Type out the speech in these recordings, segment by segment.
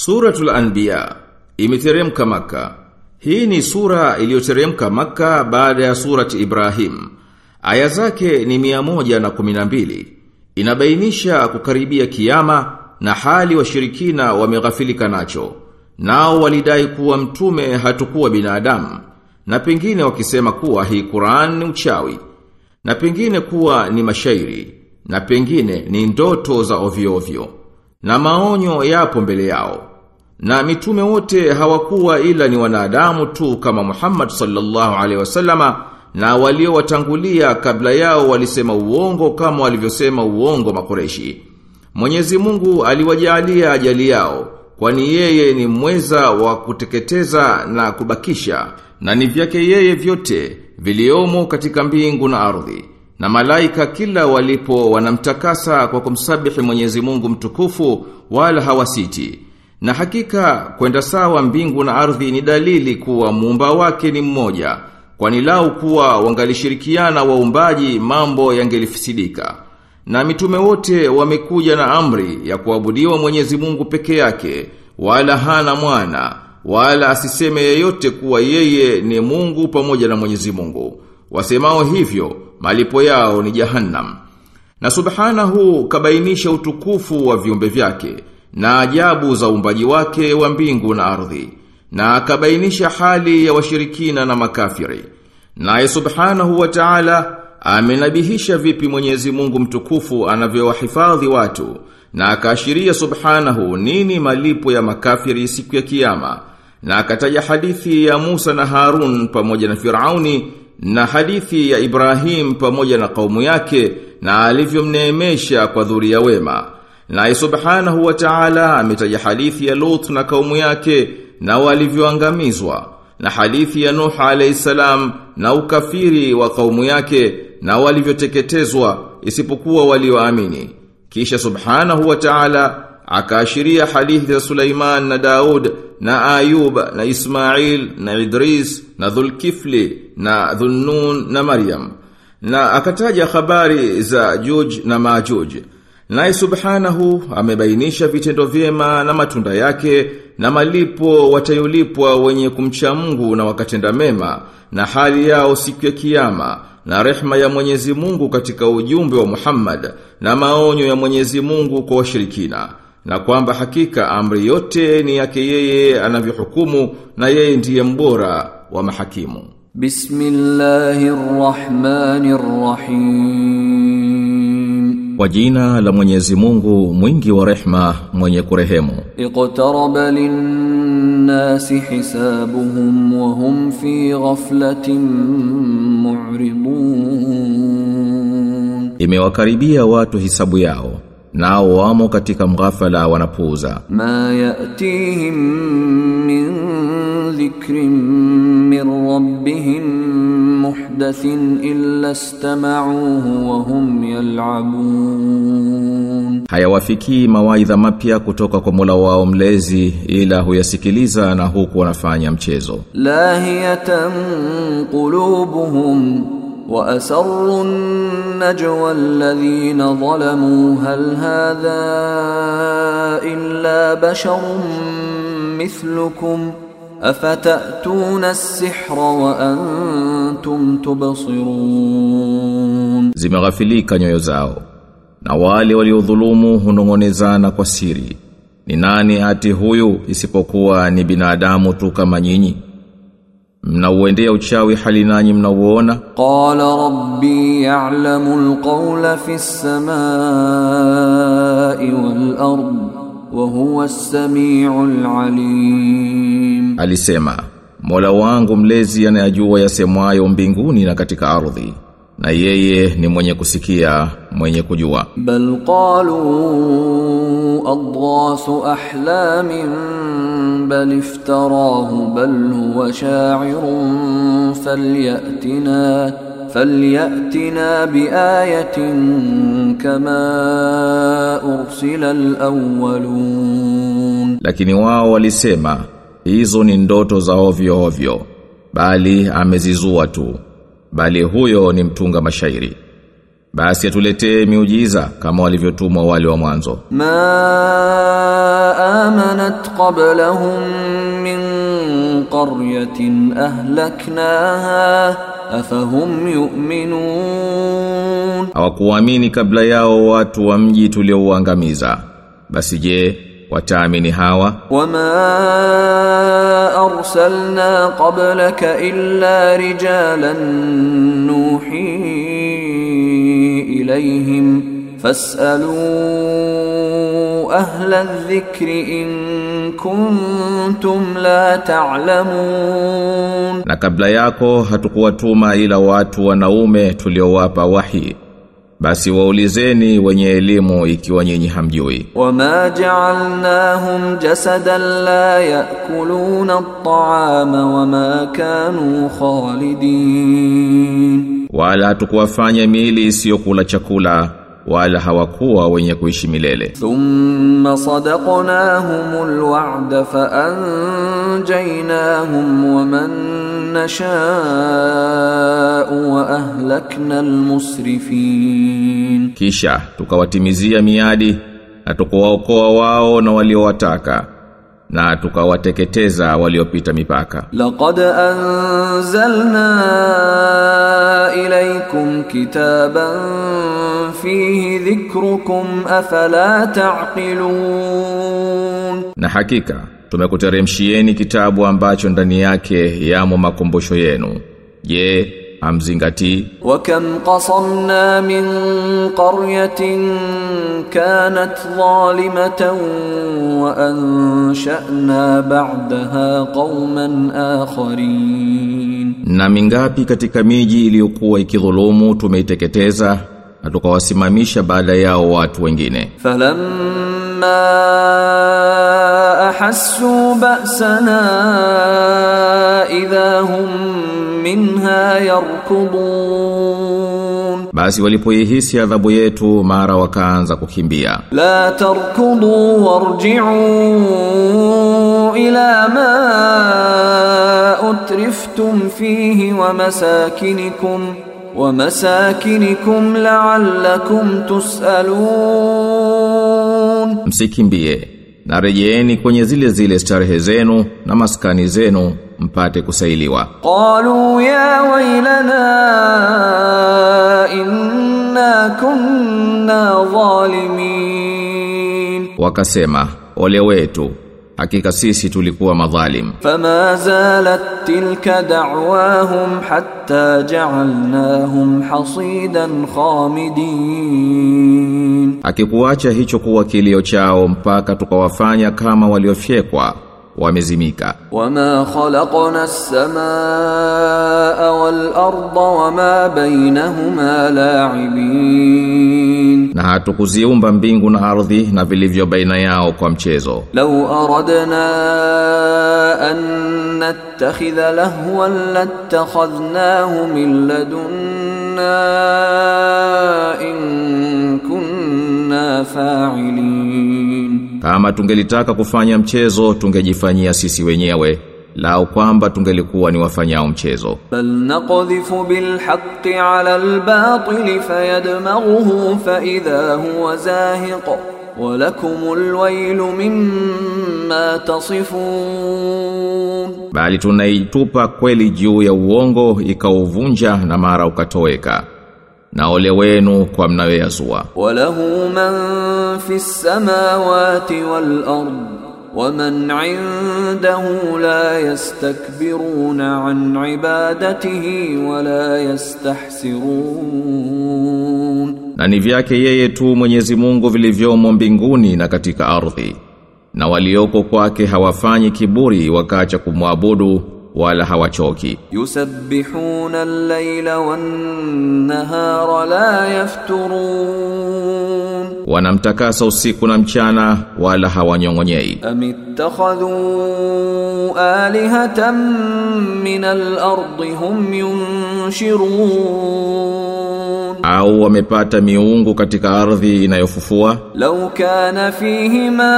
Suratul Anbiya imeteremka maka. Hii ni sura iliyoteremka maka baada ya surati Ibrahim. Aya zake ni mia moja na kuminambili. Inabainisha kukaribia kiyama na hali washirikina wameghafilika nacho. Nao walidai kuwa mtume hatukuwa binadamu na pengine wakisema kuwa hii Qur'an ni uchawi na pengine kuwa ni mashairi na pengine ni ndoto za ovyo ovyo na maonyo yapo mbele yao na mitume wote hawakuwa ila ni wanadamu tu kama Muhammad sallallahu alaihi wasallama na waliowatangulia kabla yao walisema uongo kama walivyosema uongo makoreshi. Mwenyezi Mungu aliwajalia ajali yao kwani yeye ni mweza wa kuteketeza na kubakisha na ni vyake yeye vyote viliomo katika mbingu na ardhi. Na malaika kila walipo wanamtakasa kwa kumsabihi Mwenyezi Mungu mtukufu wala hawasiti. Na hakika kwenda sawa mbingu na ardhi ni dalili kuwa muumba wake ni mmoja, kwani lau kuwa wangalishirikiana waumbaji mambo yangelifisidika. Na mitume wote wamekuja na amri ya kuabudiwa Mwenyezi Mungu peke yake, wala hana mwana, wala asiseme yeyote kuwa yeye ni Mungu pamoja na Mwenyezi Mungu. Wasemao hivyo, malipo yao ni jahannam. Na subhanahu kabainisha utukufu wa viumbe vyake na ajabu za umbaji wake wa mbingu na ardhi na akabainisha hali ya washirikina na makafiri. Naye subhanahu wa ta'ala amenabihisha vipi Mwenyezi Mungu mtukufu anavyowahifadhi watu na akaashiria subhanahu nini malipo ya makafiri siku ya kiyama na akataja hadithi ya Musa na Harun pamoja na Firauni na hadithi ya Ibrahim pamoja na kaumu yake na alivyomneemesha kwa dhuria wema. Naye subhanahu wa ta'ala ametaja hadithi ya Lut na kaumu yake na walivyoangamizwa na hadithi ya Nuh alayhi salam na ukafiri wa kaumu yake na walivyoteketezwa isipokuwa walioamini. Kisha subhanahu wa ta'ala akaashiria hadithi za Sulaiman na Daud na Ayub na Ismail na Idris na Dhulkifli na Dhunnun na Maryam na akataja habari za Juj na Majuj. Naye subhanahu amebainisha vitendo vyema na matunda yake na malipo watayolipwa wenye kumcha Mungu na wakatenda mema na hali yao siku ya kiyama na rehma ya Mwenyezi Mungu katika ujumbe wa Muhammad na maonyo ya Mwenyezi Mungu kwa washirikina na kwamba hakika amri yote ni yake yeye anavyohukumu na yeye ndiye mbora wa mahakimu. Bismillahirrahmanirrahim. Kwa jina la Mwenyezi Mungu mwingi wa rehma mwenye kurehemu. Iqtaraba lin-nasi hisabuhum wa hum fi ghaflatin mu'ridun. Imewakaribia watu hisabu yao nao wamo katika mghafala wanapuuza. Ma yatihim min dhikrin min rabbihim muhdathin illa istama'uhu wa hum yal'abun. Hayawafikii mawaidha mapya kutoka kwa Mola wao mlezi ila huyasikiliza na huku wanafanya mchezo. Lahiyatan qulubuhum وأسروا النجوى الذين ظلموا هل هذا إلا بشر مثلكم أفتأتون السحر وأنتم تبصرون Zimeghafilika nyoyo zao na wale waliodhulumu hunongonezana kwa siri. Ni nani ati huyu isipokuwa ni binadamu tu kama nyinyi? Mnauendea uchawi hali nanyi mnauona? Qala rabbi ya'lamu al-qawla fi as-samai wal-ard wa huwa as-sami'ul 'alim. Alisema, Mola wangu mlezi anayajua yasemwayo mbinguni na katika ardhi. Na yeye ni mwenye kusikia, mwenye kujua. Bal qalu adghasu ahlamin bal iftarahu bal huwa sha'irun falyatina falyatina biayatin kama ursila alawwalun Lakini wao walisema, hizo ni ndoto za ovyo ovyo, bali amezizua tu bali huyo ni mtunga mashairi. Basi atuletee miujiza kama walivyotumwa wale wa mwanzo. Ma amanat qablahum min qaryatin ahlaknaha afahum yu'minun. Hawakuamini kabla yao watu wa mji tuliouangamiza. Basi je wataamini hawa وما أرسلنا قبلك إلا رجالا نوحي إليهم فاسألوا أهل الذكر إن كنتم لا تعلمون na kabla yako hatukuwatuma ila watu wanaume tuliowapa wahi basi waulizeni wenye elimu ikiwa nyinyi hamjui. Wama ja'alnahum jasadan la ya'kuluna at'ama wama kanu khalidin, wala tukuwafanya miili isiyokula chakula wala hawakuwa wenye kuishi milele. Thumma sadaqnahumul wa'da fa anjaynahum wa man nasha'u wa ahlaknal musrifin. Kisha tukawatimizia miadi na tukawaokoa wao na waliowataka na tukawateketeza waliopita mipaka. Laqad anzalna ilaykum kitaban fihi dhikrukum afala taqilun, na hakika tumekuteremshieni kitabu ambacho ndani yake yamo makumbusho yenu. Je, hamzingatii. Wa kam qasamna min qaryatin kanat zalimatan wa ansha'na ba'daha qauman akharin, na mingapi katika miji iliyokuwa ikidhulumu tumeiteketeza na tukawasimamisha baada yao watu wengine. falamma أحسوا بأسنا إذا هم منها يركضون basi walipoihisi adhabu yetu mara wakaanza kukimbia لا تركضوا وارجعوا إلى ما أترفتم فيه ومساكنكم ومساكنكم لعلكم تسألون msikimbie na rejeeni kwenye zile zile starehe zenu na maskani zenu mpate kusailiwa. Qalu ya wailana inna kunna zalimin, wakasema ole wetu hakika sisi tulikuwa madhalim. Fama zalat tilka da'wahum hatta ja'alnahum hasidan khamidin. Akikuacha hicho kuwa kilio chao mpaka tukawafanya kama waliofyekwa wamezimika. Wama khalaqna as-samaa wal arda wama bainahuma la'ibin na hatukuziumba mbingu na ardhi na vilivyo baina yao kwa mchezo. Law aradna an natakhidha lahwan lattakhadhnahu min ladunna in kunna fa'ilin. Kama tungelitaka kufanya mchezo tungejifanyia sisi wenyewe lao kwamba tungelikuwa ni wafanyao mchezo. Bal naqdhifu bil haqqi ala al batil fayadmaghuhu fa idha huwa zahiq wa lakum al waylu mimma tasifun. Bali tunaitupa kweli juu ya uongo ikauvunja na mara ukatoweka. Na ole wenu kwa mnayoyazua. Walahu man fis samawati wal ardh waman indahu la yastakbiruna an ibadatihi wala yastahsirun, na ni vyake yeye tu Mwenyezi Mungu vilivyomo mbinguni na katika ardhi, na walioko kwake hawafanyi kiburi wakaacha kumwabudu wala hawachoki. Yusabbihuna al-laila wan-nahara la yafturun wanamtakasa usiku na mchana wala hawanyongonyei. Amittakhadhu alihatan min al-ardi hum yunshirun. Au wamepata miungu katika ardhi inayofufua? Law kana fihima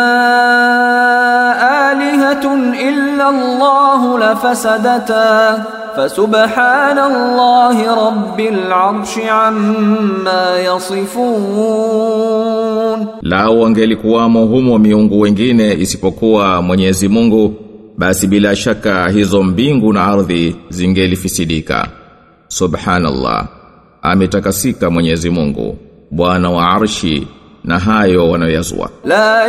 alihatun illa Allah lafasadata فسبحان الله رب العرش عما يصفون Lao wangelikuwamo humo miungu wengine isipokuwa Mwenyezi Mungu basi bila shaka hizo mbingu na ardhi zingelifisidika. Subhanallah. Ametakasika Mwenyezi Mungu, Bwana wa Arshi na hayo wanayoyazua. لا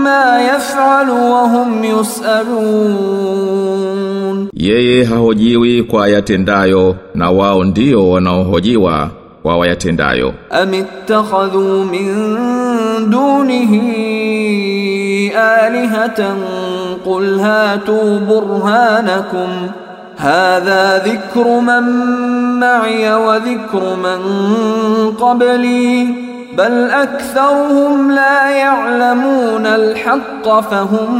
amma yaf'alu wa hum yusalun, yeye hahojiwi kwa yatendayo na wao ndio wanaohojiwa kwa wayatendayo. Amittakhadhu min dunihi alihatan qul hatu burhanakum. Hadha dhikru man ma'iya wa dhikru man qabli bal aktharuhum la ya'lamuna alhaqqa fahum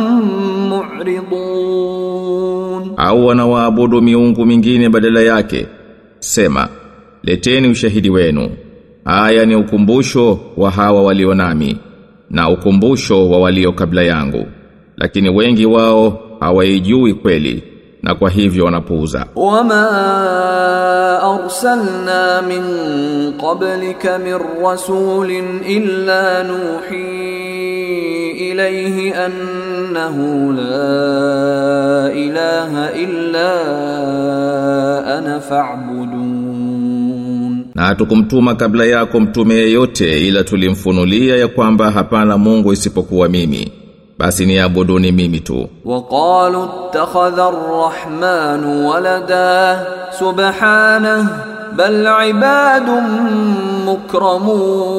mu'ridun, au wanawaabudu miungu mingine badala yake. Sema, leteni ushahidi wenu. Aya ni ukumbusho wa hawa walio nami na ukumbusho wa walio kabla yangu, lakini wengi wao hawaijui kweli na kwa hivyo wanapuuza. Wama arsalna min qablika min rasulin illa nuhi ilayhi annahu la ilaha illa ana fa'budun, na hatukumtuma kabla yako mtume yeyote ila tulimfunulia ya kwamba hapana Mungu isipokuwa mimi basi ni abuduni mimi tu. Waqalu ittakhadha arrahman walada subhana bal ibadun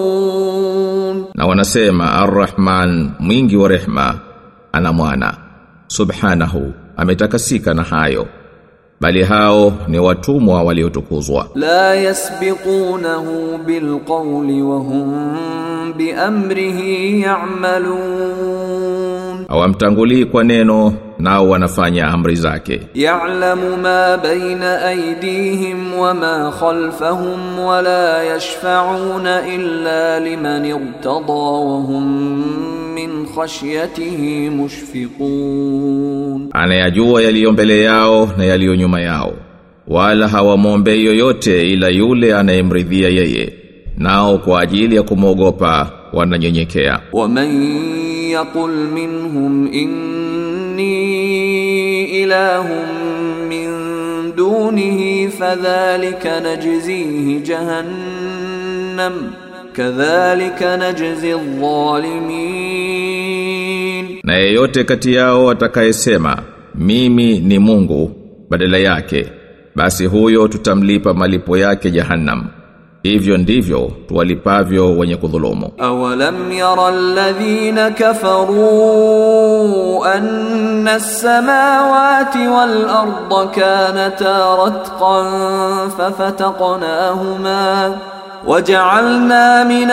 mukramun. Na wanasema arrahman mwingi wa rehma ana mwana. Subhanahu ametakasika na hayo bali hao ni watumwa waliotukuzwa. La yasbiqunahu bilqawli wa hum biamrihi ya'malun. Hawamtangulii kwa neno nao wanafanya amri zake. Ya'lamu ma baina aydihim wa ma khalfahum wa la yashfa'una illa liman irtada wa hum min khashyatihi mushfiqun, anayajua yaliyo mbele yao na yaliyo nyuma yao, wala hawamwombei yoyote ila yule anayemridhia yeye, nao kwa ajili ya kumwogopa wananyenyekea. Waman yaqul minhum inni ilahum min dunihi fadhalika najzihi jahannam kadhalika najzi adh-dhalimin. Na yote kati yao atakayesema mimi ni Mungu badala yake basi huyo tutamlipa malipo yake jahannam. Hivyo ndivyo tuwalipavyo wenye kudhulumu. Awalam yara alladhina kafaru anna as-samawati wal arda kanata ratqan fa fataqnahuma. وجعلنا من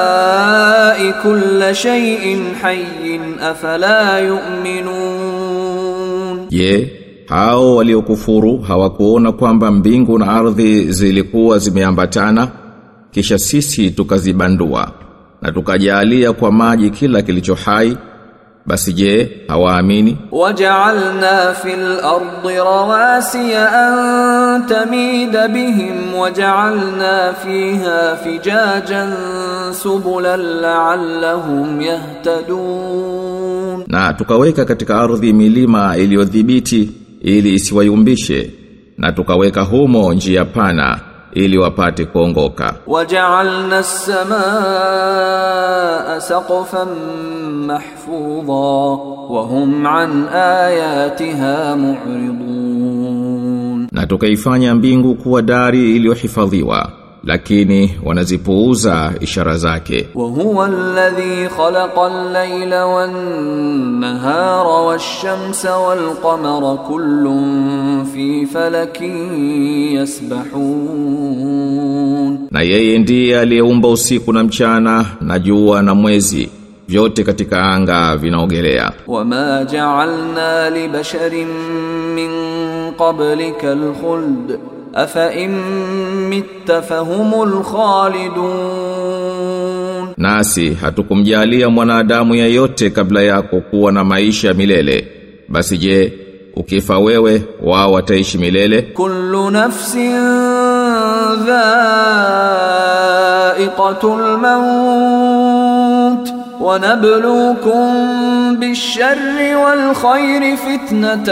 الماء كل شيء حي أفلا يؤمنون Je, hao waliokufuru hawakuona kwamba mbingu na ardhi zilikuwa zimeambatana kisha sisi tukazibandua na tukajalia kwa maji kila kilicho hai basi je hawaamini? Waja'alna fil ardi rawasiya an tamida bihim waja'alna fiha fijajan subulan la'allahum yahtadun. Na tukaweka katika ardhi milima iliyodhibiti ili isiwayumbishe na tukaweka humo njia pana ili wapate kuongoka. Waja'alna as-samaa'a saqfan mahfudha wa hum an ayatiha mu'ridun, na tukaifanya mbingu kuwa dari iliyohifadhiwa lakini wanazipuuza ishara zake. Wa huwa alladhi khalaqa al-layla wan-nahara wash-shamsa wal-qamara kullun fi falakin yasbahun, na yeye ndiye aliyeumba usiku na mchana na jua na mwezi vyote katika anga vinaogelea. Wama ja'alna li basharin min qablika al-khuld afa imitta fahumul khalidun. Nasi hatukumjalia mwanadamu yeyote kabla yako kuwa na maisha milele. Basi je ukifa wewe wao wataishi milele? Kullu nafsin dha'iqatul maut. ونبلوكم بالشر والخير فتنة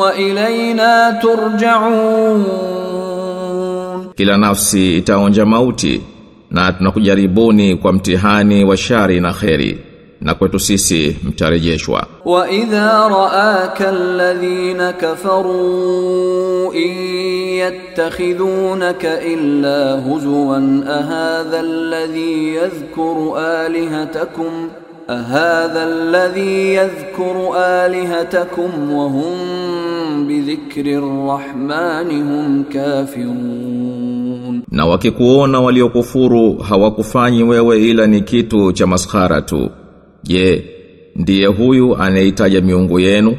وإلينا ترجعون kila nafsi itaonja mauti na tunakujaribuni kwa mtihani wa shari na kheri na kwetu sisi mtarejeshwa. Wa idha raaka alladhina kafaru in yattakhidhunaka illa huzwan ahadha alladhi yadhkuru alihatakum ahadha alladhi yadhkuru alihatakum wa hum bidhikri arrahmani hum kafirun, na wakikuona waliokufuru hawakufanyi wewe ila ni kitu cha maskhara tu Je, ndiye huyu anaitaja miungu yenu?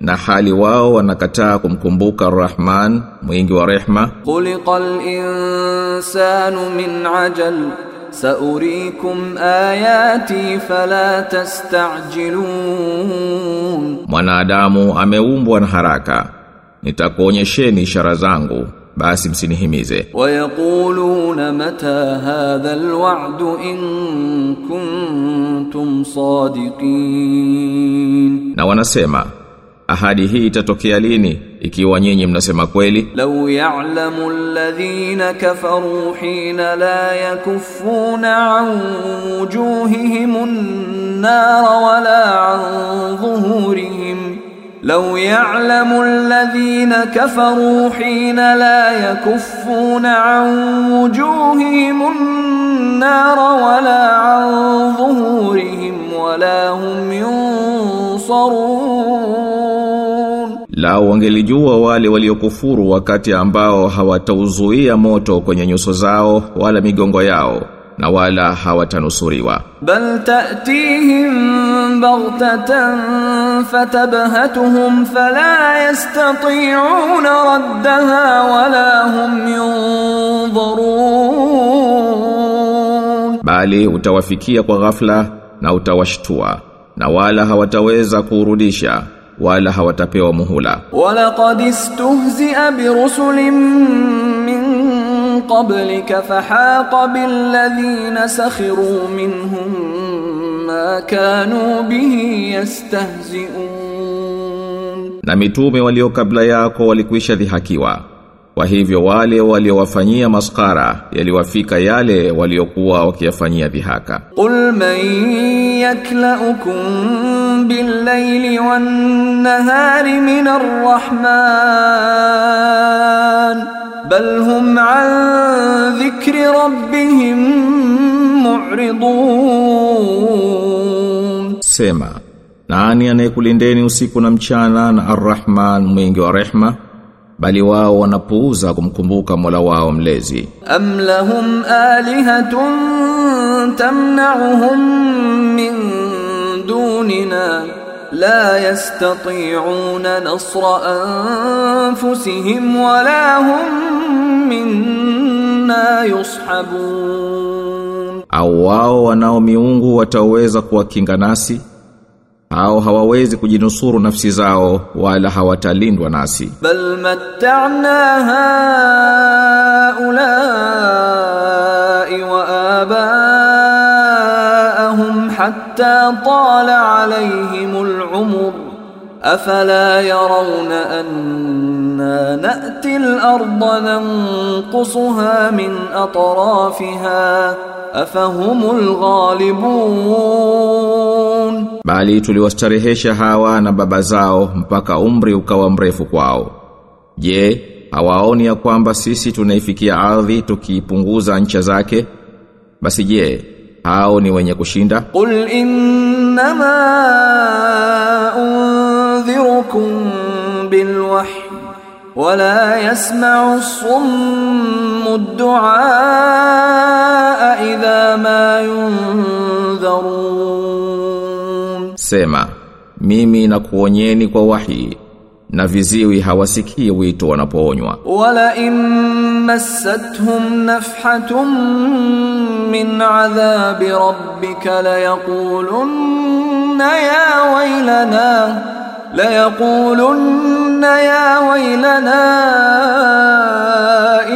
Na hali wao wanakataa kumkumbuka Rahman mwingi wa rehma. Khuliqal insanu min ajal saurikum ayati fala tastajilun, mwanadamu ameumbwa na haraka, nitakuonyesheni ishara zangu basi msinihimize. Wayakuluna mata hadha alwa'du in kuntum sadiqin. Na wanasema ahadi hii itatokea lini? Ikiwa nyinyi mnasema kweli? Law ya'lamu alladhina kafaru hina la yakuffuna an wujuhihim an-nar wa la an dhuhurihim لو يعلم الذين كفروا حين لا يكفون عن وجوههم النار ولا عن ظهورهم ولا هم ينصرون lao wangelijua wale waliokufuru wakati ambao hawatauzuia moto kwenye nyuso zao wala migongo yao na wala hawatanusuriwa. Bal ta'tihim baghtatan fatabhatuhum fala yastati'una raddaha wala hum yunzarun. Bali utawafikia kwa ghafla na utawashtua na wala hawataweza kurudisha wala hawatapewa muhula. Walaqad istuhzi'a birusulin min قبلك فحاق بالذين سخروا منهم ما كانوا به يستهزئون na mitume walio kabla yako walikwisha dhihakiwa kwa hivyo wale waliowafanyia maskara yaliwafika yale waliokuwa wakiyafanyia dhihaka قل من يكلأكم بالليل والنهار من الرحمن bal hum an dhikri rabbihim mu'ridun, sema nani anayekulindeni usiku na mchana na arrahman mwingi wa rehma bali wao wanapuuza kumkumbuka Mola wao mlezi. Am lahum alihatun tamna'uhum min dunina لا يستطيعون نصر أنفسهم ولا هم منا يصحبون au wao wanao miungu wataweza kuwakinga nasi au hawawezi kujinusuru nafsi zao wala hawatalindwa nasi بل متعنا هؤلاء وآباءهم حتى طال عليهم العمر أفلا يرون أنا نأتي الأرض ننقصها من أطرافها أفهم الغالبون bali tuliwastarehesha hawa na baba zao mpaka umri ukawa mrefu kwao je hawaoni ya kwamba sisi tunaifikia ardhi tukiipunguza ncha zake basi je hao ni wenye kushinda. Qul innama undhirukum bilwahy wala yasma'u summu du'a idha ma yunzarun. Sema mimi nakuonyeni kwa wahi na viziwi hawasikii wito wanapoonywa. Wala immasathum nafhatun min adhabi rabbika la yaqulunna ya waylana la yaqulunna ya waylana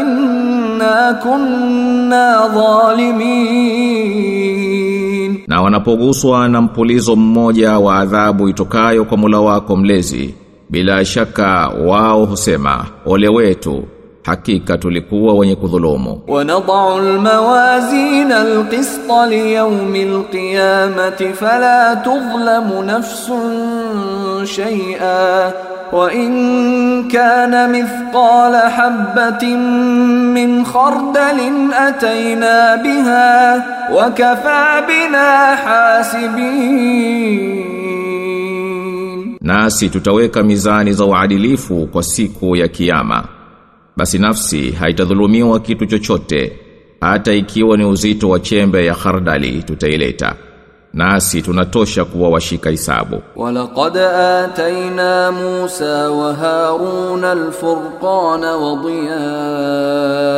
inna kunna zalimin. Na wanapoguswa na mpulizo mmoja wa adhabu itokayo kwa Mola wako mlezi bila shaka wao husema ole wetu hakika tulikuwa wenye kudhulumu. Wanadau almawazin alqist liyawm alqiyamati fala tuzlamu nafsun shay'a wa in kana mithqala habatin min khardalin atayna biha wa kafa bina hasibin nasi tutaweka mizani za uadilifu kwa siku ya kiyama. Basi nafsi haitadhulumiwa kitu chochote hata ikiwa ni uzito wa chembe ya khardali tutaileta. Nasi tunatosha kuwa washika hisabu. Walaqad atayna Musa wa Harun al-furqana wa diyaan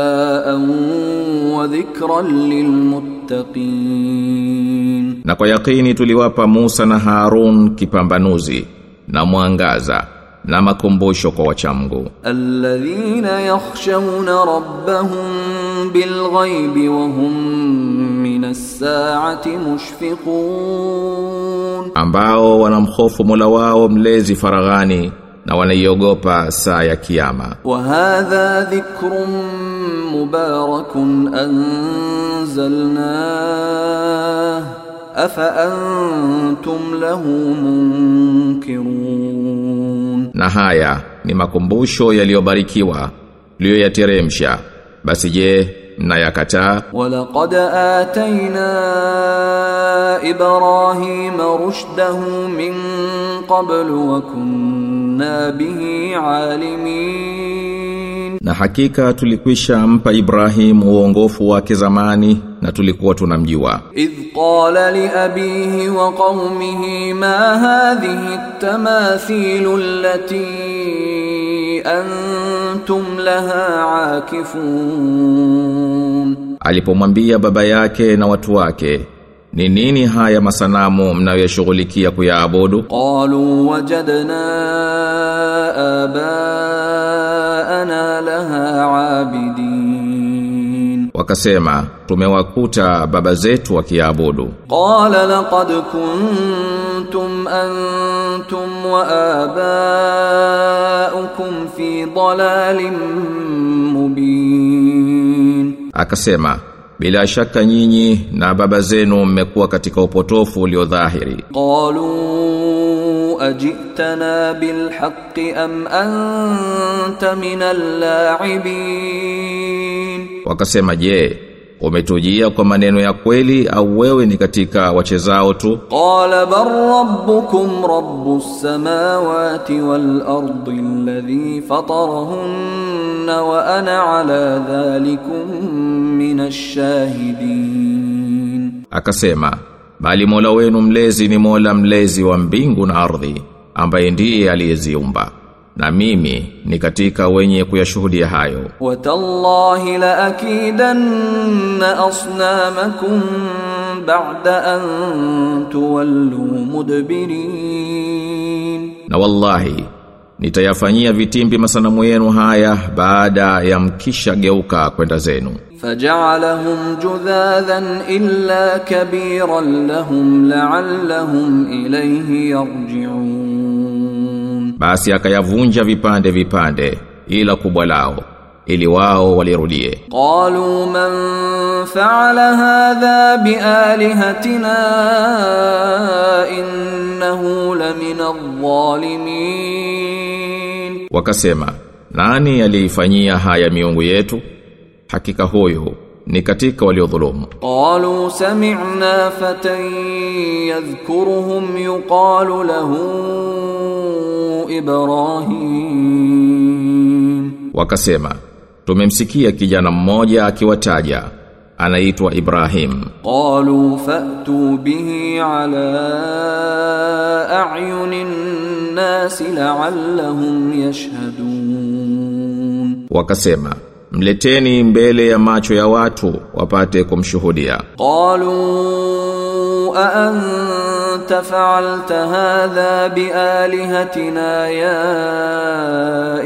wa dhikran lilmuttaqin. Na kwa yakini tuliwapa Musa na Harun kipambanuzi na mwangaza na makumbusho kwa wachamgu. Alladhina yakhshawna rabbahum bilghaibi wa hum min as-sa'ati mushfiqun, ambao wanamhofu Mola wao mlezi faraghani na wanaiogopa saa ya kiyama. Wa hadha dhikrun mubarakun anzalnahu afaantum lahu munkirun, na haya ni makumbusho yaliyobarikiwa mliyoyateremsha, basi je na mnayakataa? Walaqad atayna Ibrahima rushdahu min qablu wa kunna bihi alimin, na hakika tulikwisha mpa Ibrahim uongofu wake zamani na tulikuwa tunamjua. Idh qala li abihi wa qaumihi ma hadhihi at-tamathilu allati antum laha akifun alipomwambia baba yake na watu wake ni nini haya masanamu mnayoyashughulikia kuyaabudu? Qalu wajadna abaana laha abid wakasema tumewakuta baba zetu wakiabudu. Qala laqad kuntum antum wa abaukum fi dalalin mubin. Akasema bila shaka nyinyi na baba zenu mmekuwa katika upotofu ulio dhahiri. Qalu ajitana bilhaqqi am anta minal la'ibin? wakasema je umetujia kwa maneno ya kweli au wewe ni katika wachezao tu? Qala bar rabbukum rabbus samawati wal ardi alladhi fatarahunna wa ana ala dhalikum minash shahidin. Akasema bali Mola wenu mlezi ni Mola mlezi wa mbingu na ardhi ambaye ndiye aliyeziumba na mimi ni katika wenye kuyashuhudia hayo. Watallahi la akidanna asnamakum ba'da an tuwallu mudbirin, na wallahi nitayafanyia vitimbi masanamu yenu haya baada ya mkisha geuka kwenda zenu. Fajalahum judhadhan illa kabiran lahum la'allahum ilayhi yarji'un basi akayavunja vipande vipande ila kubwa lao ili wao walirudie. Qalu man fa'ala hadha bi alihatina innahu lamina adh-dhalimin wakasema nani aliifanyia haya miungu yetu? Hakika huyo ni katika waliodhulumu. Qalu sami'na fatan yadhkuruhum yuqalu lahu Ibrahim. Wakasema tumemsikia kijana mmoja akiwataja anaitwa Ibrahim. Qalu fa'tu bihi ala a'yunin nas la'allahum yashhadun. Wakasema mleteni mbele ya macho ya watu wapate kumshuhudia. Qalu a anta fa'alta hadha bi alihatina ya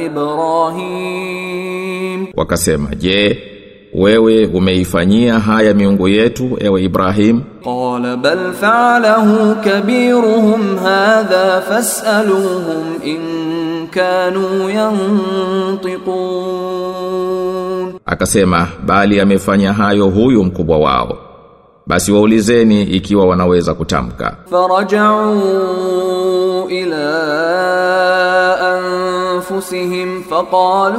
ibrahim? Wakasema je wewe umeifanyia haya miungu yetu ewe Ibrahim? Qala bal fa'alahu kabiruhum hadha fas'aluhum in kanu yantiqun. Akasema bali amefanya hayo huyu mkubwa wao. Basi waulizeni ikiwa wanaweza kutamka. Faraja'u ila anfusihim faqalu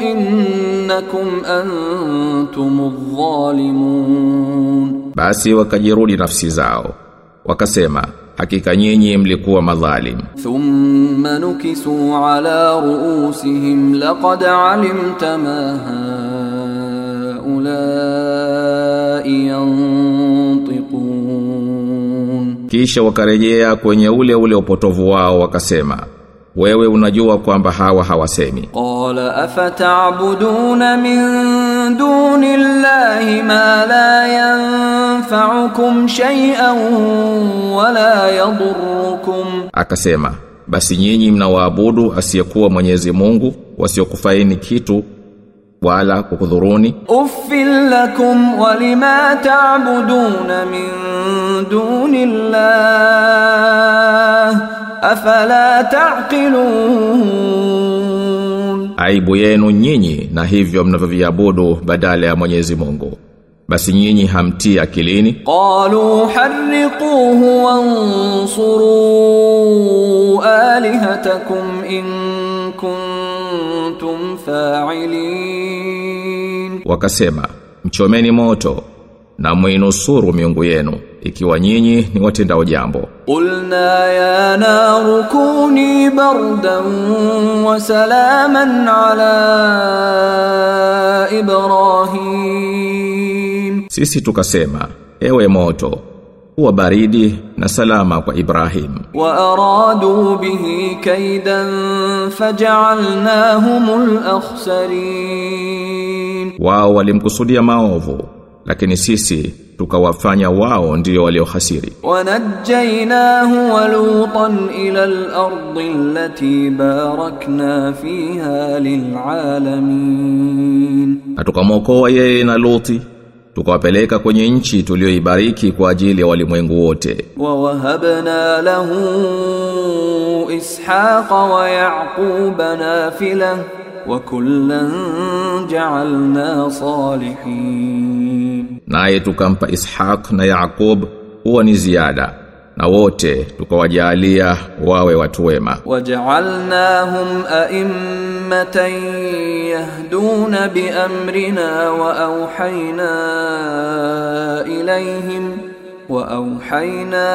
innakum antumudh dhalimun. Basi wakajirudi nafsi zao. Wakasema hakika nyinyi mlikuwa madhalim. Thumma nukisu ala ruusihim laqad alimta ma haulai yantiqun, kisha wakarejea kwenye ule ule upotovu wao wakasema wewe unajua kwamba hawa hawasemi. Qala afata'buduna min دون الله ما لا ينفعكم شيئا ولا يضركم Akasema, "Basi nyinyi mnawaabudu asiyekuwa Mwenyezi Mungu, wasiokufaini kitu wala kukudhuruni." أف لكم ولما تعبدون من دون الله أفلا تعقلون aibu yenu nyinyi na hivyo mnavyoviabudu badala ya Mwenyezi Mungu. Basi nyinyi hamtii akilini? Qalu harriquhu wansuru alihatakum in kuntum fa'ilin. Wakasema mchomeni moto na muinusuru miungu yenu ikiwa nyinyi ni watendao jambo. Qulna ya naru kuni bardan wa salaman ala Ibrahim. Sisi tukasema ewe moto kuwa baridi na salama kwa Ibrahim. Wa aradu bihi kaidan faj'alnahum al-akhsarin. Wao walimkusudia maovu lakini sisi tukawafanya wao ndio waliohasiri. Wanajainahu wa Lutan ila al-ard allati barakna fiha lilalamin, atukamokoa yeye na Luti tukawapeleka kwenye nchi tuliyoibariki kwa ajili ya walimwengu wote. Wa wahabna lahu Ishaqa wa Yaquba nafilah wa kullan ja'alna salihin. Naye tukampa ishaq na yaqub huwa ni ziada na wote tukawajalia wawe watu wema. Waja'alnahum a'immatan yahduna bi amrina wa awhayna ilayhim وأوحينا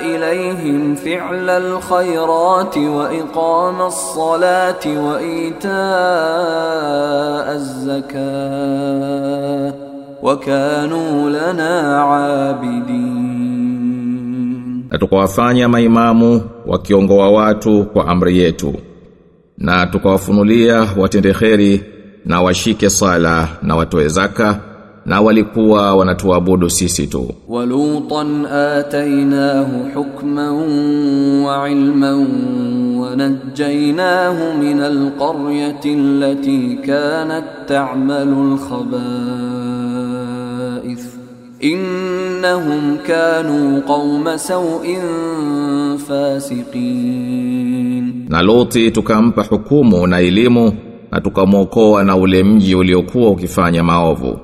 إليهم فعل الخيرات وإقام الصلاة وإيتاء الزكاة وكانوا لنا عابدين Na tukawafanya maimamu wakiongoa watu kwa amri yetu. Na tukawafunulia watende kheri na washike sala na watoe zaka na walikuwa wanatuabudu sisi tu. Walutan atainahu hukman wa ilman wa najjaynahu min alqaryati allati kanat ta'malu alkhaba'ith. Innahum kanu qauma sawin fasiqin. Na Luti tukampa hukumu na elimu na tukamwokoa na ule mji uliokuwa ukifanya maovu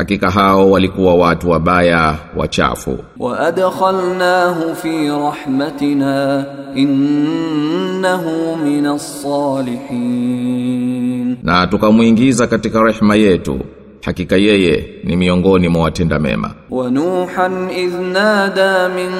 hakika hao walikuwa watu wabaya wachafu. Wa adkhalnahu fi rahmatina innahu minas salihin. Na tukamuingiza katika rehema yetu hakika yeye ni miongoni mwa watenda mema. Wa Nuhan idh min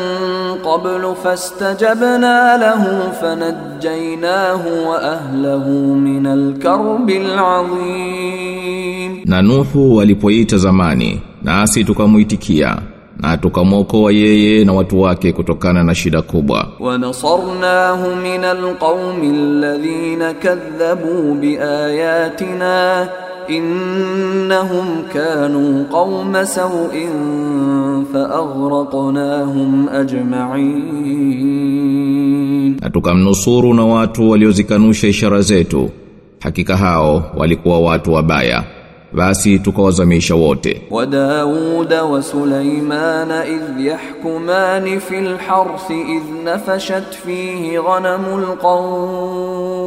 qablu fastajabna lahu fanajjaynahu wa ahlihi min alkarbi alazim, na Nuhu alipoita zamani nasi tukamuitikia na tukamwokoa yeye na watu wake kutokana na shida kubwa. wa nasarnahu min alqawmi alladhina kadhabu biayatina إنهم كانوا قوم سوء فأغرقناهم أجمعين. أتكم نصور نوات وليوزكنوش إشارة زيت هاو ولكوا وات وبايا باسي تكوزميش ووت وداود وسليمان إذ يحكمان في الحرث إذ نفشت فيه غنم القوم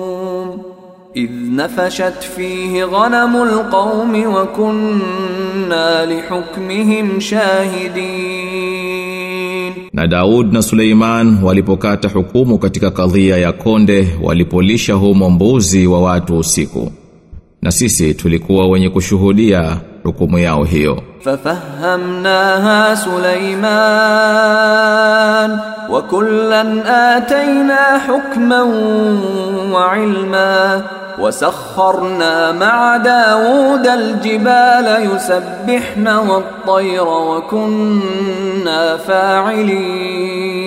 idh نفشت fihi غنم القوم wa لحكمهم شاهدين نا na Daud na Suleiman walipokata hukumu katika kadhia ya konde walipolisha humo mbuzi wa watu usiku, na sisi tulikuwa wenye kushuhudia hukumu yao hiyo. ففهمناها سليمان وكلا آتينا حكما وعلما وسخرنا مع داود الجبال يسبحن والطير وكنا فاعلين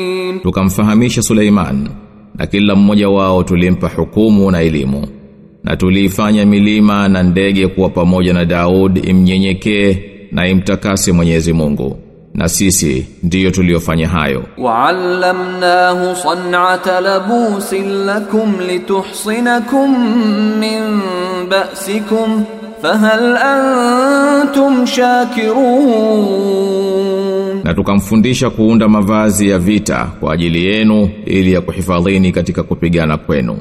tukamfahamisha Suleiman na kila mmoja wao tulimpa hukumu na elimu na tuliifanya milima na ndege kuwa pamoja na Daud imnyenyekee na imtakase Mwenyezi Mungu. Na sisi ndiyo tuliyofanya hayo. Wa'allamnahu san'ata labusin lakum lituhsinakum min ba'sikum fahal antum shakirun. Na tukamfundisha kuunda mavazi ya vita kwa ajili yenu ili ya kuhifadhini katika kupigana kwenu.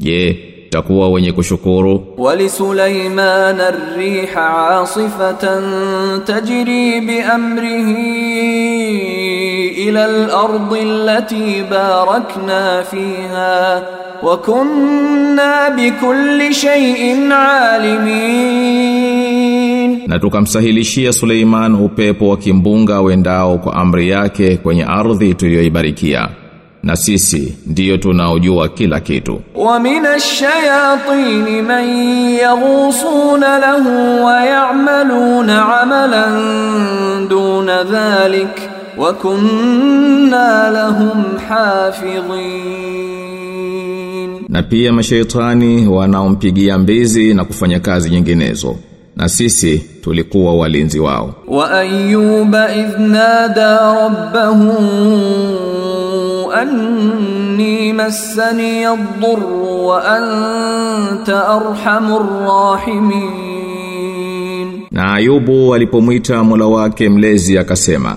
Je mtakuwa wenye kushukuru. Wali Sulaiman ar-riha asifatan tajri bi amrihi ila al-ard allati barakna fiha wa kunna bi kulli shay'in alimin. Na tukamsahilishia Suleiman upepo wa kimbunga wendao kwa amri yake kwenye ardhi tuliyoibarikia na sisi ndiyo tunaojua kila kitu. Wa minash shayatin man yaghusuna lahu wa ya'maluna amalan duna dhalik wa kunna lahum hafidhin. Na pia mashaitani wanaompigia mbizi na kufanya kazi nyinginezo na sisi tulikuwa walinzi wao. Wa ayyuba idh nada rabbahu أني مسني الضر وأنت أرحم الراحمين na Ayubu alipomwita Mola wake mlezi akasema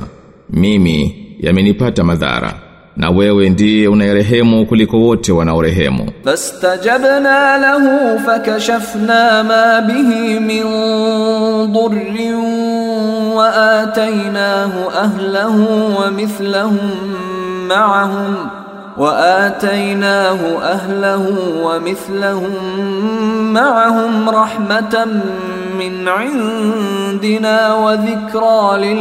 mimi yamenipata madhara na wewe ndiye unayerehemu kuliko wote wanaorehemu فاستجبنا له فكشفنا ما به من ضر وآتيناه أهله ومثلهم معهم وآتيناه أهله ومثلهم معهم رحمة من عندنا وذكرى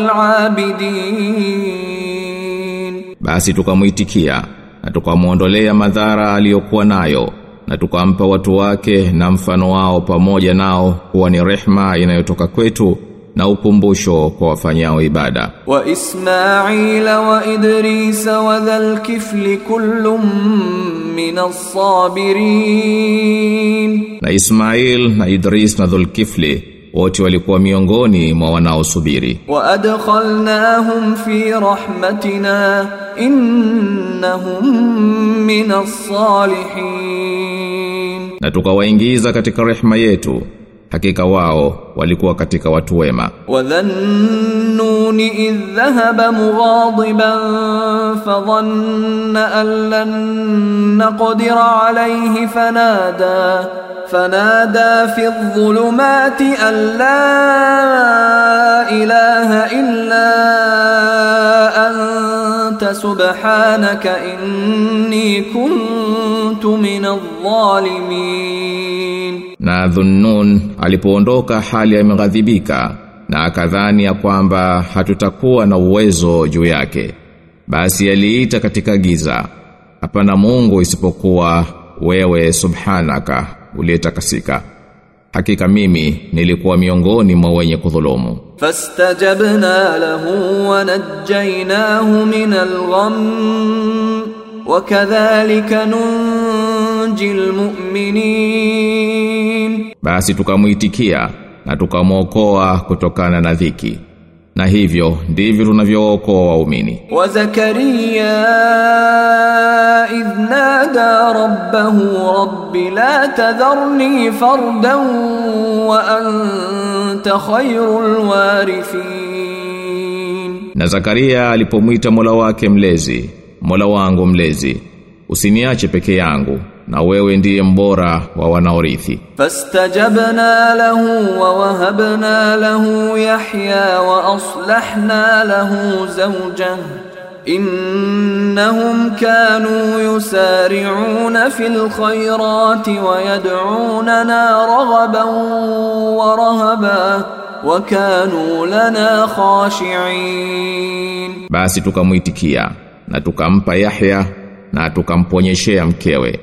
للعابدين basi tukamuitikia na tukamuondolea madhara aliyokuwa nayo na tukampa watu wake na mfano wao pamoja nao kuwa ni rehma inayotoka kwetu na ukumbusho kwa wafanyao ibada. Wa Ismaila wa idris wa dhal kifli kullum min as-sabirin, na Ismail na Idris na dhul kifli wote walikuwa miongoni mwa wanaosubiri. Wa adkhalnahum fi rahmatina innahum min as-salihin, na tukawaingiza katika rehema yetu hakika wao walikuwa katika watu wema وذا النون إذ ذهب مغاضبا فظن أن لن نقدر عليه فنادى فنادى في الظلمات أن لا إله إلا anta subhanaka inni kuntu minadh dhalimin. Na Dhunnun alipoondoka hali ameghadhibika na akadhani ya kwamba hatutakuwa na uwezo juu yake. Basi aliita katika giza, hapana Mungu isipokuwa wewe subhanaka uliyetakasika hakika mimi nilikuwa miongoni mwa wenye kudhulumu. Fastajabna lahu wa najjaynahu min algham wa kadhalika nunjil mu'minin basi tukamuitikia na tukamwokoa kutokana na dhiki na hivyo ndivyo tunavyookoa waumini. Wa Zakaria idhnada rabbahu rabbi la tadharni fardan wa anta khayrul warithin, na Zakaria alipomwita Mola wake mlezi, Mola wangu mlezi, usiniache peke yangu na wewe ndiye mbora wa wanaorithi. Fastajabna lahu wa wahabna lahu Yahya wa aslahna lahu zawjahu innahum kanu yusari'una fil khayrati wa yad'unana raghaban wa rahaba wa kanu lana khashi'in, basi tukamwitikia na tukampa Yahya na tukamponyeshea mkewe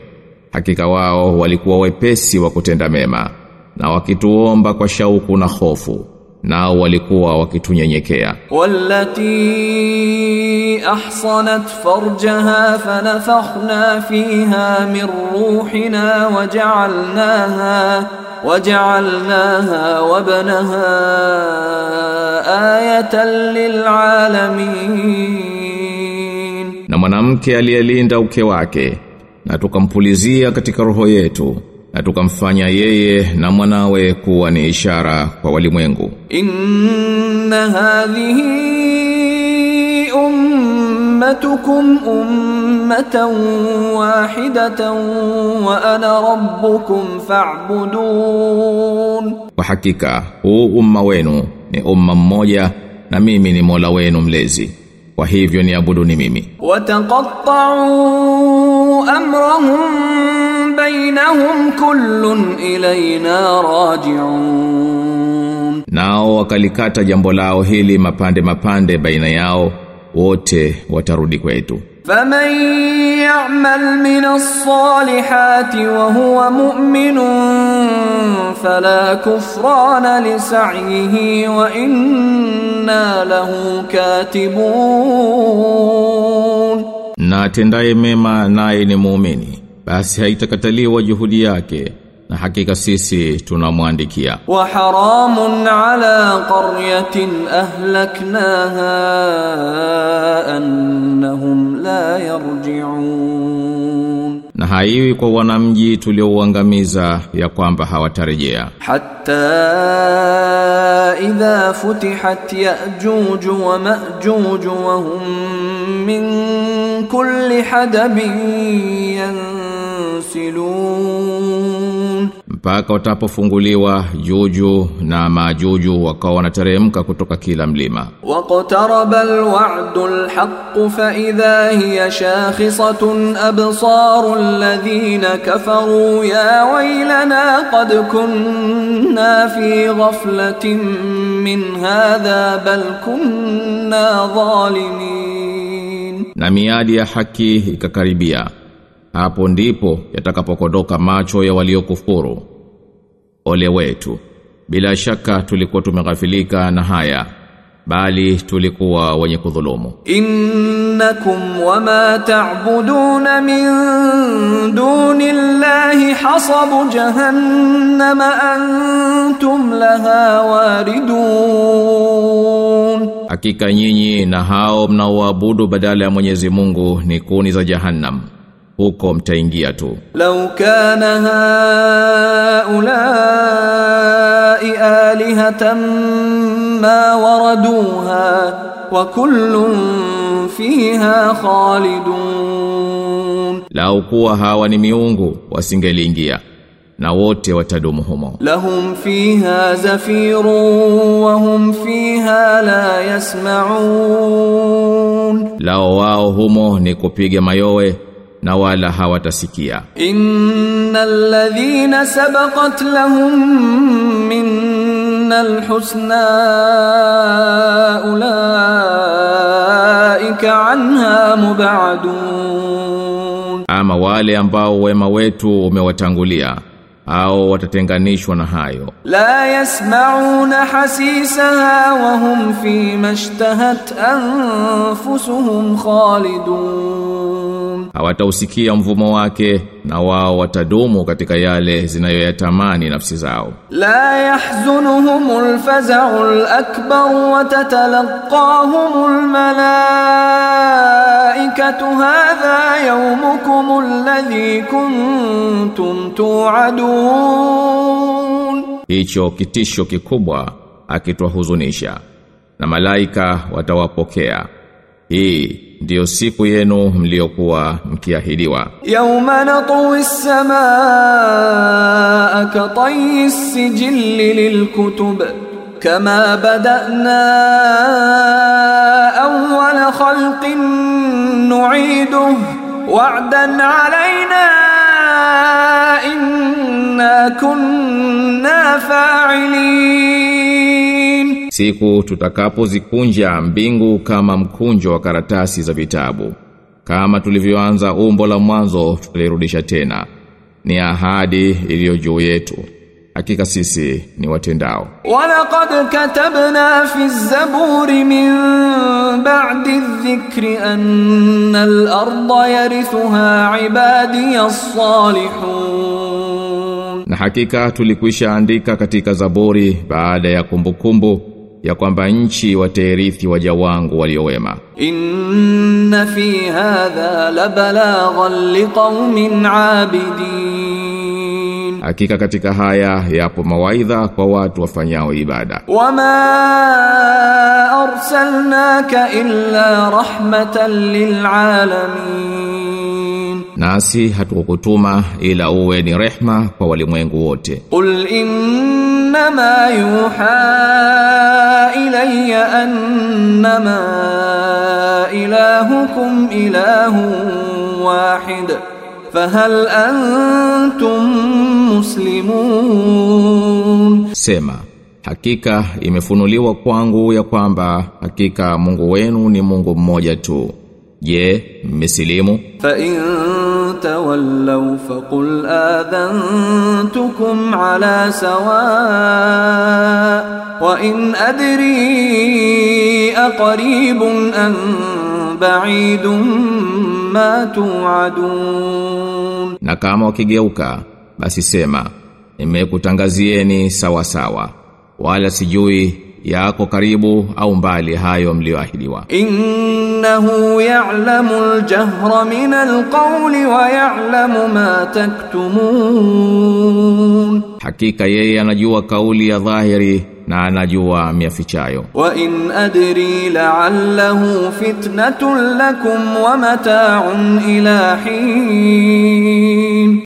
hakika wao walikuwa wepesi wa kutenda mema na wakituomba kwa shauku na hofu nao walikuwa wakitunyenyekea. Wallati ahsanat farjaha fanafakhna fiha min ruhina waj'alnaha waj'alnaha wabnaha ayatan lilalamin na mwanamke aliyelinda uke wake na tukampulizia katika roho yetu na tukamfanya yeye na mwanawe kuwa ni ishara kwa walimwengu. Inna hadhihi ummatukum ummatan wahidatan wa ana rabbukum fa'budun. Kwa hakika huu umma wenu ni umma mmoja na mimi ni Mola wenu mlezi. Kwa hivyo niabuduni mimi. Wataqatta'u أمرهم بينهم كل إلينا راجعون Nao wakalikata jambo lao hili mapande mapande baina yao wote watarudi kwetu. فمن يعمل من الصالحات وهو مؤمن فلا كفران لسعيه وإنا له كاتبون na atendaye mema naye ni muumini. Basi haitakataliwa juhudi yake na hakika sisi tunamwandikia. Wa haramun ala qaryatin ahlaknaha annahum la yarji'un. Na haiwi kwa wanamji tuliouangamiza ya kwamba hawatarejea. Hatta idha futihat ya'juj wa ma'juj wa hum min كل حدب ينسلون Mpaka watapofunguliwa juju na majuju wakawa wanateremka kutoka kila mlima. واقترب الوعد الحق فإذا هي شاخصة أبصار الذين كفروا يا ويلنا قد كنا في غفلة من هذا بل كنا ظالمين na miadi ya haki ikakaribia. Hapo ndipo yatakapokodoka macho ya waliokufuru. Ole wetu bila shaka tulikuwa tumeghafilika na haya bali tulikuwa wenye kudhulumu. Innakum wama ta'budun min dunillahi hasabu jahannama antum laha waridun. Hakika nyinyi na hao mnaoabudu badala ya Mwenyezi Mungu ni kuni za Jahannam huko mtaingia tu. Law kana haulai alihatan ma waraduha wa kullun fiha khalidun. Lau kuwa hawa ni miungu wasingeliingia na wote watadumu humo. Lahum fiha zafiru wa hum fiha la yasma'un, lao wao humo ni kupiga mayowe na wala hawatasikia. Innal ladhina sabaqat lahum minna alhusna ulaika anha mubaadun, ama wale ambao wema wetu umewatangulia au watatenganishwa na hayo. La yasmauna hasisaha wa hum fi mashtahat anfusuhum khalidun hawatausikia mvumo wake na wao watadumu katika yale zinayoyatamani nafsi zao. La yahzunuhumul faza'ul akbar wa tatalaqahumul malaikatu hadha yawmukum alladhi kuntum tu'adun. Hicho kitisho kikubwa akitwahuzunisha na malaika watawapokea. Hii ndiyo siku yenu mliokuwa mkiahidiwa يوم نطوي السماء كطي السجل للكتب كما بدأنا أول خلق نعيده وعدا علينا إنا كنا فاعلين siku tutakapozikunja mbingu kama mkunjo wa karatasi za vitabu. Kama tulivyoanza umbo la mwanzo tutalirudisha tena. Ni ahadi iliyo juu yetu. Hakika sisi ni watendao. Walaqad katabna fi zaburi min ba'di dhikri anna al-ardha yarithuha ibadiy salihun na hakika tulikwisha andika katika zaburi baada ya kumbukumbu kumbu, ya kwamba nchi waterithi waja wangu waliowema. Inna fi hadha la balaghan liqaumin abidin, hakika katika haya yapo mawaidha kwa watu wafanyao ibada. Wama arsalnaka illa rahmatan lil alamin nasi hatukukutuma ila uwe ni rehma kwa walimwengu wote. Qul innama yuha ilayya annama ilahukum ilahun wahid. Fahal antum muslimun. Sema hakika imefunuliwa kwangu ya kwamba hakika Mungu wenu ni Mungu mmoja tu. Je mmesilimu? Fa in تولوا فقل آذنتكم على سواء وإن أدري أقريب أم بعيد ما توعدون na kama wakigeuka basi sema nimekutangazieni sawa sawa wala sijui yako karibu au mbali hayo mlioahidiwa innahu ya'lamu al-jahra min al-qawli wa ya'lamu ma taktumun. Hakika yeye anajua kauli ya dhahiri na anajua miafichayo. Wa in adri la'allahu fitnatun lakum wa mata'un ila hin,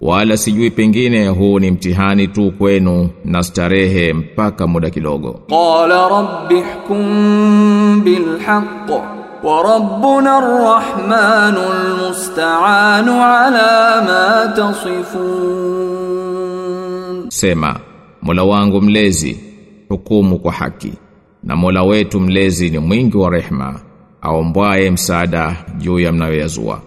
wala sijui pengine huu ni mtihani tu kwenu na starehe mpaka muda kidogo. Qala rabbi bil haqq wa rabbuna arrahmanul musta'anu ala ma tasifun, sema Mola wangu mlezi hukumu kwa haki. Na Mola wetu mlezi ni mwingi wa rehma aombwaye msaada juu ya mnayoyazua